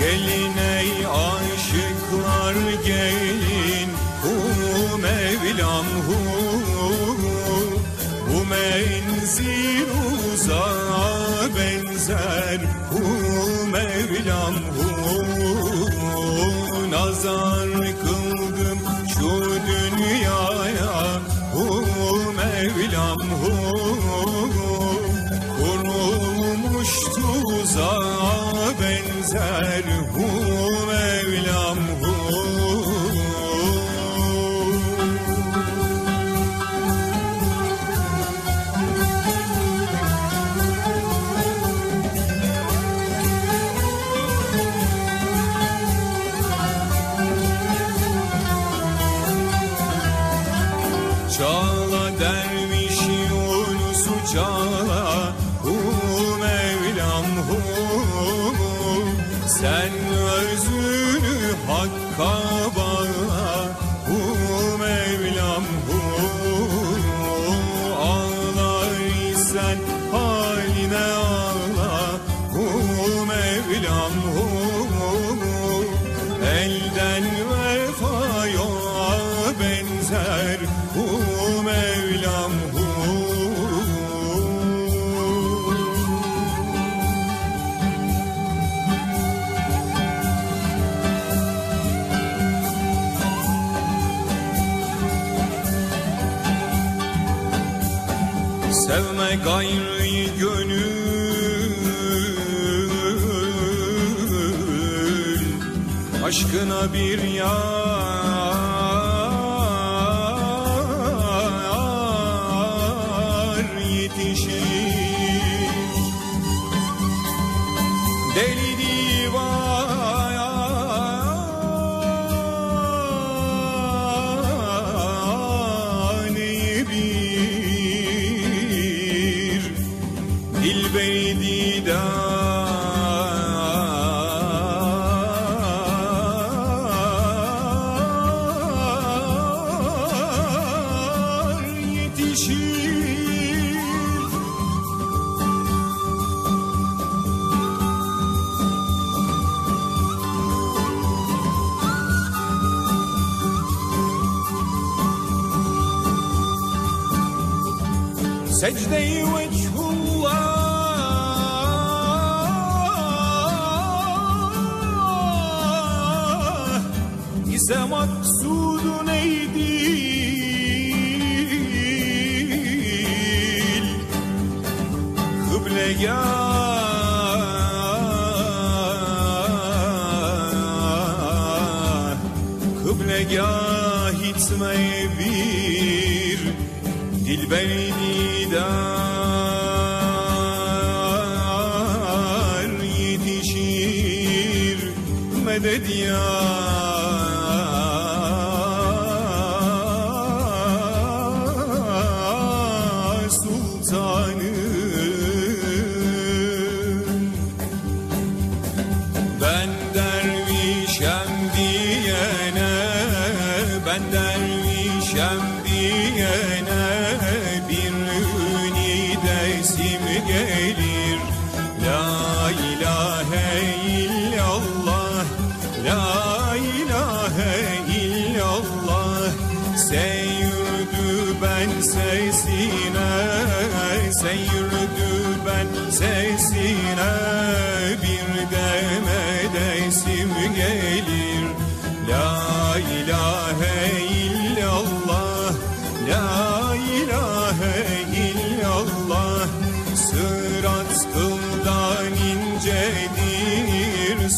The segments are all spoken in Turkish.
Gelin ey aşıklar gelin Hu Mevlam hu. Bu menzil uzağa benzer Hu Mevlam hu. Nazar kıldım şu dünyaya Hu Mevlam hu. Kurulmuş tuzağa benzer Hu Mevlam hu Çağla derviş Yunus'u çağla Hu Mevlam hu Sen özünü Hakk'a bağla Hu Mevlam hu Ağlar isen haline ağla Hu Mevlam hu Elden vefa yoğa benzer Hu Mevlam gayrı gönül. Aşkına bir yar Secde-i vechullah ise maksudun ey değil Kıblegah Kıblegah itmeye bir Dilber didar yetişir medet ya Dervişem diyene Bir ünidesim gelir. La ilahe illallah La ilahe illallah. Seyirdi ben sesine Seyirdi ben sesine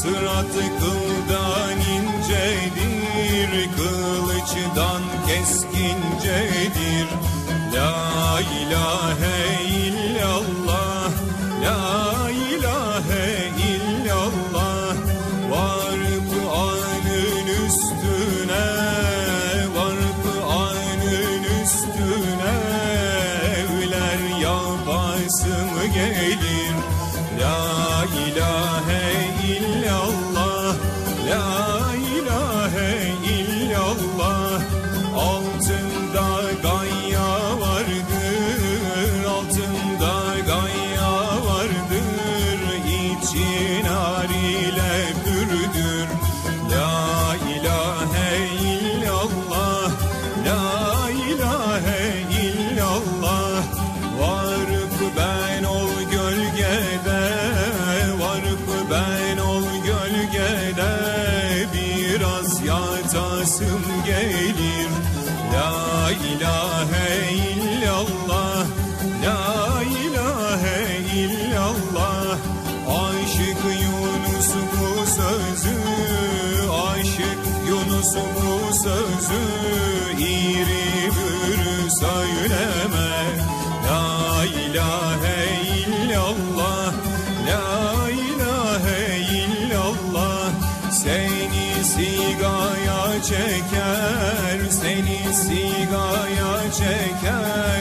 Sırat kıldan incedir Kılıçtan keskincedir. La ilahe illallah La ilahe illallah. Varıp anın üstüne Varıp anın üstüne. Evler yapasım gelir? La ilahe illallah Kasım gelir. La ilahe illallah. La ilahe illallah. Aşık Yunus bu sözü Aşık Yunus bu sözü. İri bürü söyleme çeker Seni sigaya çeker